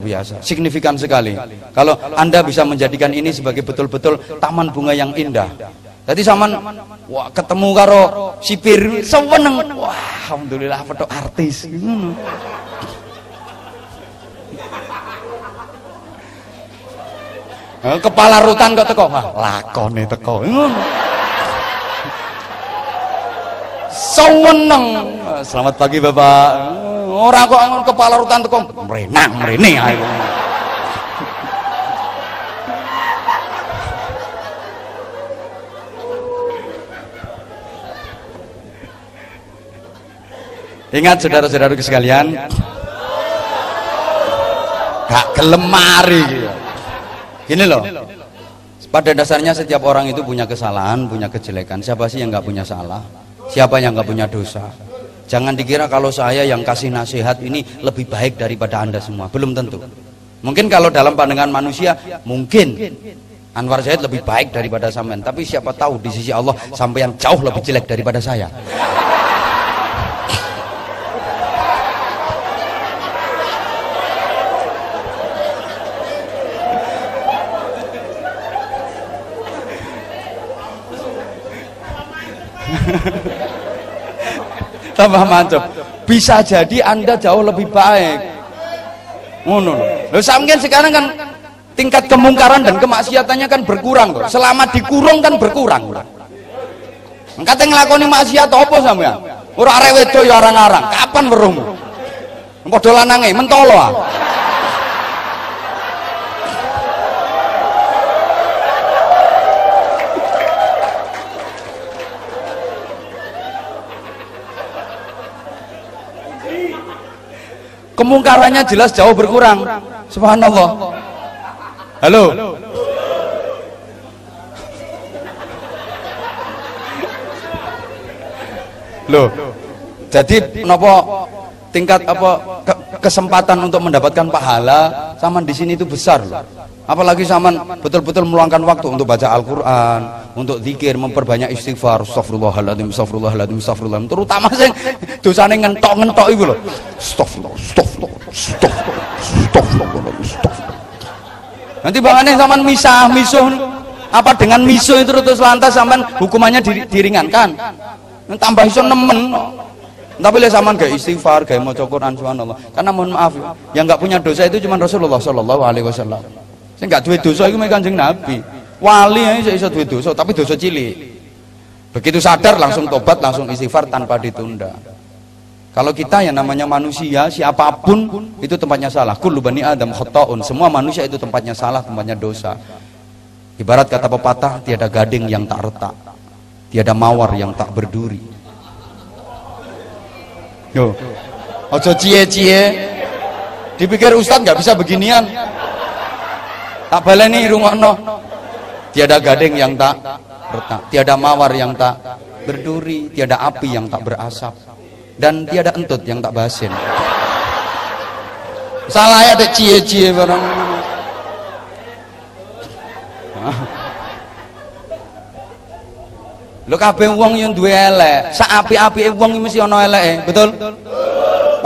biasa, signifikan sekali. Kalau Anda bisa menjadikan ini sebagai betul-betul taman bunga yang indah. Jadi zaman wah ketemu karo sipir seweneng. Wah, alhamdulillah foto artis. Hmm. Kepala rutan kok teko. Wah, lakone teko. Seweneng. Selamat pagi Bapak. Orang kok kepala rutan teko merenang merene ae. Ingat saudara-saudara sekalian, gak kelemari gitu. Gini loh, pada dasarnya setiap orang itu punya kesalahan, punya kejelekan. Siapa sih yang nggak punya salah? Siapa yang nggak punya dosa? Jangan dikira kalau saya yang kasih nasihat ini lebih baik daripada Anda semua. Belum tentu. Mungkin kalau dalam pandangan manusia, mungkin Anwar Zaid lebih baik daripada sampean. Tapi siapa tahu di sisi Allah sampai yang jauh lebih jelek daripada saya. tambah mantap bisa jadi anda jauh lebih baik. Ngono lho. Sampean sekarang kan tingkat kemungkaran dan kemaksiatannya kan berkurang kok. Selama dikurung kan berkurang kata ngelakoni maksiat apa sampean ora arek wedok ya arang-arang. Kapan weruh? Padha lanange mentolo ah kemungkarannya jelas jauh berkurang. Subhanallah. Halo. Loh. Jadi nopo tingkat apa ke, kesempatan untuk mendapatkan pahala sama di sini itu besar loh apalagi zaman betul-betul meluangkan waktu untuk baca Al-Quran untuk zikir memperbanyak istighfar. Astagfirullahaladzim astagfirullahaladzim astagfirullahaladzim terutama saya dosanya ngentok-ngentok itu loh astagfirullah astagfirullah astagfirullah astagfirullah astagfirullah nanti bangannya zaman misah misuh apa dengan misuh itu terus lantas zaman hukumannya diringankan? Tambah iso nemen. Tapi lihat zaman gak istighfar, gak mau Quran subhanallah. Karena mohon maaf, yang gak punya dosa itu cuma Rasulullah Shallallahu Alaihi Wasallam. Saya nggak duit dosa itu mereka kanjeng Nabi. Wali aja bisa duit dosa, tapi dosa cilik. Begitu sadar langsung tobat, langsung istighfar tanpa ditunda. Kalau kita yang namanya manusia, siapa pun itu tempatnya salah. Kullu bani Adam khotoun. Semua manusia itu tempatnya salah, tempatnya dosa. Ibarat kata pepatah, tiada gading yang tak retak. Tiada mawar yang tak berduri. Yo. Ojo cie-cie. Dipikir Ustadz nggak bisa beginian tak baleni rungokno. Tiada gading yang tak retak. Tiada mawar yang tak berduri. Tiada api yang tak berasap. Dan tiada entut yang tak basin. Salah ya cie-cie barang. Lho kabeh wong yang duwe elek, sak apik-apike wong mesti ana eleke, betul?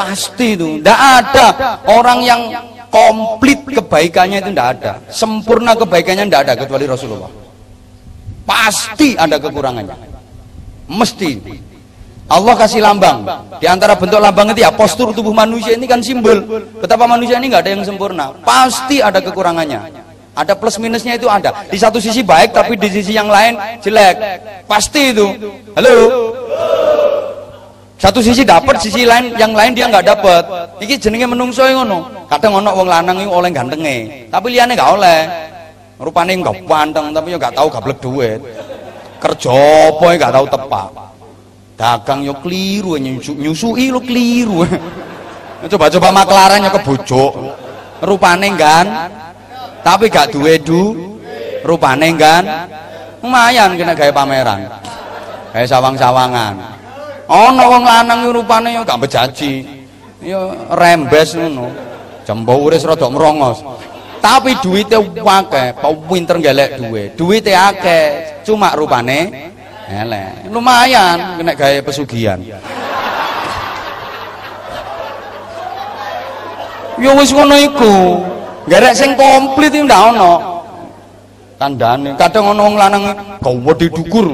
Pasti itu. Ndak ada orang yang komplit kebaikannya itu tidak ada. Sempurna kebaikannya tidak ada kecuali Rasulullah. Pasti ada kekurangannya. Mesti. Allah kasih lambang. Di antara bentuk lambang itu ya postur tubuh manusia ini kan simbol. Betapa manusia ini nggak ada yang sempurna. Pasti ada kekurangannya. Ada plus minusnya itu ada. Di satu sisi baik tapi di sisi yang lain jelek. Pasti itu. Halo? Satu sisi dapat sisi lain yang lain dia nggak dapat. Iki jenenge menungso ngono kadang ono wong lanang itu oleh gantenge. Tapi liane nggak oleh. Rupane nggak panteng tapi yo nggak tahu gablek duit kerja apa nggak tahu tepak. Dagang yo keliru nyusu nyusui lo keliru. Coba-coba maklarannya ke bujuk rupane kan tapi gak duwe du. Rupane kan lumayan kena gaya pameran. Kayak sawang-sawangan. Ana wong lanang rupane yo gak bejaji yo rembes ngono jembo uris rada merongos tapi duitnya akeh pinter golek duit duitnya akeh cuma rupane elek lumayan kena gaya pesugihan ya wis ngono iku garek sing komplit ndak ono tandane kadang ono wong lanang gede dukur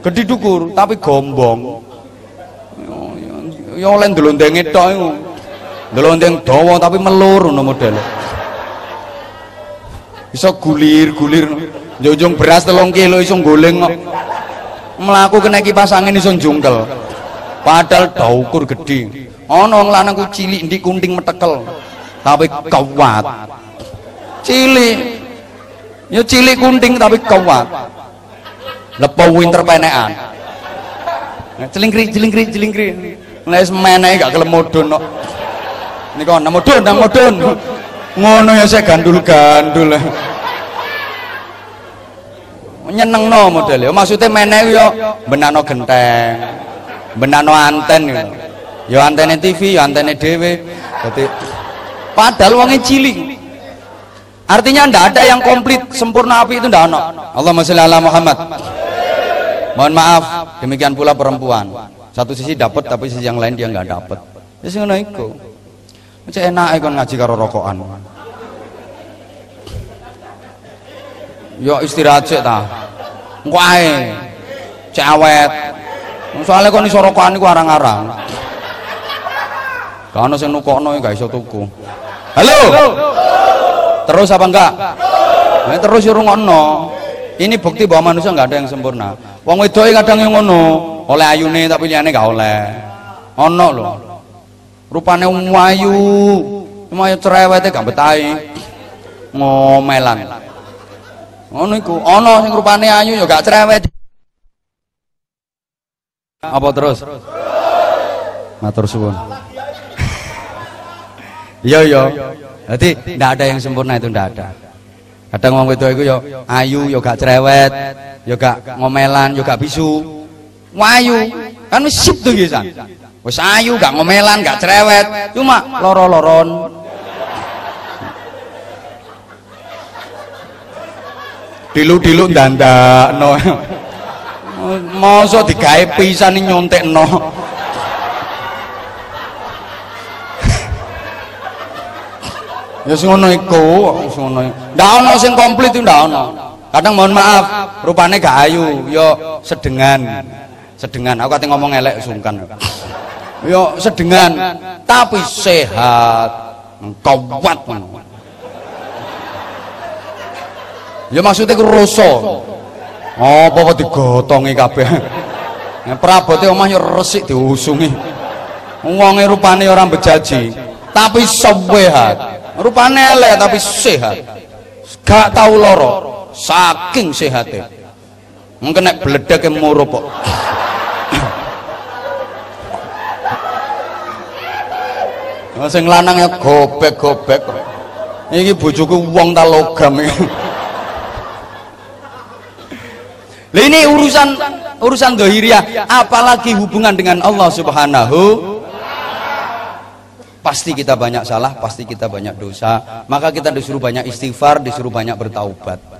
gede dukur tapi gombong ya oleh ndelondenge tok iku ndelondeng dawa tapi melur ngono modele. Iso gulir-gulir. Njunjung beras telung kilo iso goleng kok. Melaku kena kipas angin iso jungkel padahal daukur gede ana wong lanang ku cilik ndi kunting metekel. Tapi kuat cilik. Ya cilik kunting tapi kuat lepo winter penekan. Celingkri celingkri celingkri. Nek meneh gak mudun kok niku ana mudun nang mudun. Ngono ya saya gandul-gandul. Model ya. Maksudnya meneh yo benano genteng benano anten gitu ya antene TV ya antene dewe jadi padahal wongnya cilik. Artinya ndak ada yang komplit sempurna api itu ndak ada Allahumma sholli Muhammad. Mohon maaf demikian pula perempuan. Satu sisi dapat tapi sisi yang lain dia nggak dapat. Ya ngono iku cek enak kon ngaji karo rokokan yo istirahat cek ta engko ae cek awet soalnya kon iso rokokan iku arang-arang Gak ono sing nukokno gak iso tuku. Halo. Terus apa enggak? Nah, terus yo rungokno. Ini bukti bahwa manusia nggak ada yang sempurna. Wong wedoke kadang yang ngono, oleh ayune tak pilihane gak oleh. Ono lho. Rupane wayu, cuma cerewete gak betahi. Ngomelan. Ngono iku, ono sing rupane ayu yo gak cerewet. Apa terus? Matur suwun. Iya iya. Jadi tidak ada yang sempurna itu tidak ada. Kadang wong wedok iku yo ayu, yo gak cerewet, yo gak ngomelan, yo gak bisu. Wayu. Kan wis sip gitu. Wis ayu, gak ngomelan, gak cerewet, cuma loro-loron. Dilu-dilu ndandakno. Mosok digawe pisan nyontekno. ya ngono iku ngono ndak ono sing komplit ndak ono kadang mohon maaf rupane gak ayu yo sedengan sedengan aku kate ngomong elek sungkan yo sedengan. Tapi sehat. Kuat ya maksudnya ku rasa apa digotongi kabeh. Prabote omah yo resik diusungi. Wonge rupane orang bejaji tapi sehat. Rupane elek tapi sehat. Gak tahu loro saking sehatnya. Mungkin nek bledek murup kok sing lanang gobek-gobek iki bojoku wong ta logam ini urusan urusan dohiriah apalagi hubungan dengan Allah subhanahu pasti kita banyak salah, pasti kita banyak dosa. Maka kita disuruh banyak istighfar, disuruh banyak bertaubat.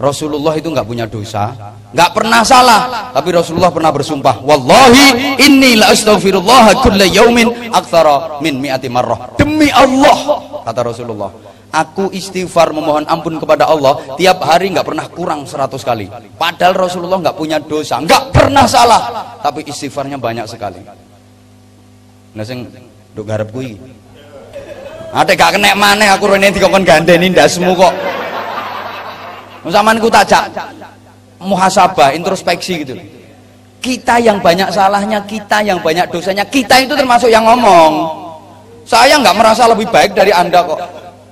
Rasulullah itu nggak punya dosa, nggak pernah salah, tapi Rasulullah pernah bersumpah, "Wallahi inni la astaghfirullah kulla yaumin aktsara min mi'ati marrah." Demi Allah, kata Rasulullah, aku istighfar memohon ampun kepada Allah tiap hari nggak pernah kurang 100 kali. Padahal Rasulullah nggak punya dosa, nggak pernah salah, tapi istighfarnya banyak sekali. Nah, sing Nduk garep kuwi. Ate gak kenek maneh aku rene dikon gandeni ndasmu kok. Sampeyan ku tajak muhasabah, introspeksi gitu. Kita yang banyak salahnya, kita yang banyak dosanya, kita itu termasuk yang ngomong. Saya nggak merasa lebih baik dari Anda kok.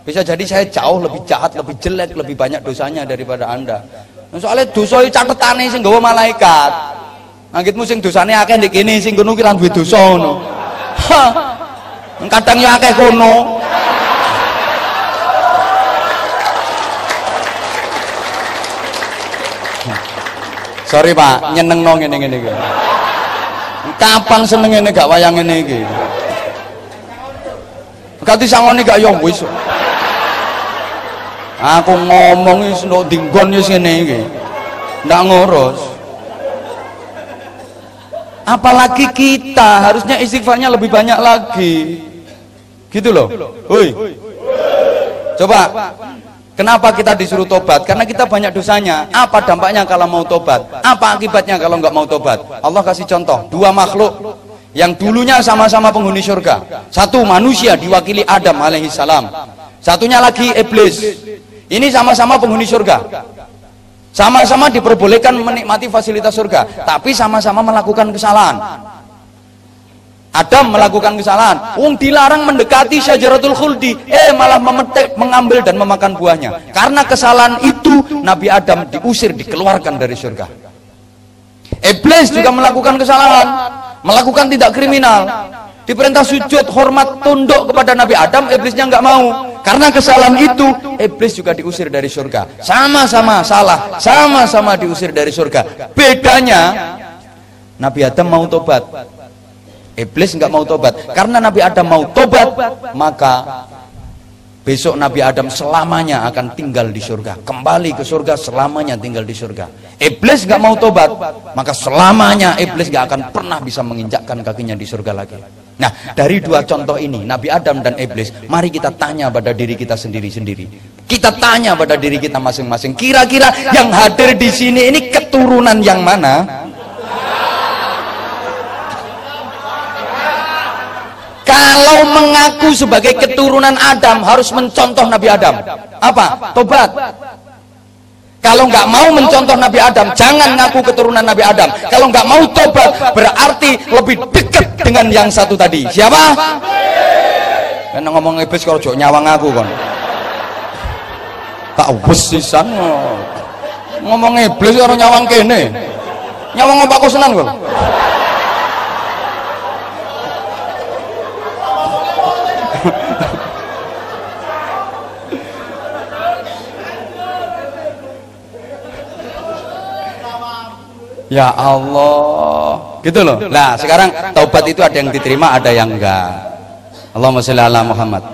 Bisa jadi saya jauh lebih jahat, lebih jelek, lebih banyak dosanya daripada Anda. Soalnya dosa itu catetane sing gawa malaikat. Anggitmu sing dosane akeh ndek kene sing ngono ki ra duwe dosa ngono. kadang ya akeh kono sorry pak. Nyeneng no ngene ngene iki. Kapan seneng ngene gak wayang ngene iki. Ganti sangone gak yo wis. Aku ngomong wis ndok dinggon wis ngene iki. Ngurus. Apalagi kita harusnya istighfarnya lebih banyak lagi. Gitu loh. Woi Coba Kenapa kita disuruh tobat? Karena kita banyak dosanya. Apa dampaknya kalau mau tobat? Apa akibatnya kalau nggak mau tobat? Allah kasih contoh. Dua makhluk yang dulunya sama-sama penghuni surga. Satu manusia diwakili Adam alaihissalam. Satunya lagi iblis. Ini sama-sama penghuni surga. Sama-sama diperbolehkan menikmati fasilitas surga, tapi sama-sama melakukan kesalahan. Adam melakukan kesalahan. Wong dilarang mendekati syajaratul khuldi, eh malah memetik, mengambil dan memakan buahnya. Karena kesalahan itu Nabi Adam diusir, dikeluarkan dari surga. Iblis juga melakukan kesalahan, melakukan tidak kriminal. Diperintah sujud, hormat, tunduk kepada Nabi Adam, iblisnya nggak mau. Karena kesalahan itu, iblis juga diusir dari surga. Sama-sama salah, sama-sama diusir dari surga. Bedanya, Nabi Adam mau tobat, Iblis nggak mau tobat. Karena Nabi Adam mau tobat, maka besok Nabi Adam selamanya akan tinggal di surga. Kembali ke surga selamanya tinggal di surga. Iblis nggak mau tobat, maka selamanya iblis nggak akan pernah bisa menginjakkan kakinya di surga lagi. Nah, dari dua contoh ini, Nabi Adam dan iblis, mari kita tanya pada diri kita sendiri-sendiri. Kita tanya pada diri kita masing-masing, kira-kira yang hadir di sini ini keturunan yang mana? Kalau mengaku sebagai keturunan Adam harus mencontoh Nabi Adam. Apa? Tobat. Kalau nggak mau mencontoh Nabi Adam, jangan ngaku keturunan Nabi Adam. Kalau nggak mau tobat, berarti lebih dekat dengan yang satu tadi. Siapa? Karena ngomong iblis kalau jok nyawang aku kon. Tak wesisan ngomong iblis orang nyawang kene. Nyawang apa aku senang kok. Ya Allah. Gitu loh. Nah, sekarang taubat itu ada yang diterima, ada yang enggak. Allahumma sholli ala Muhammad.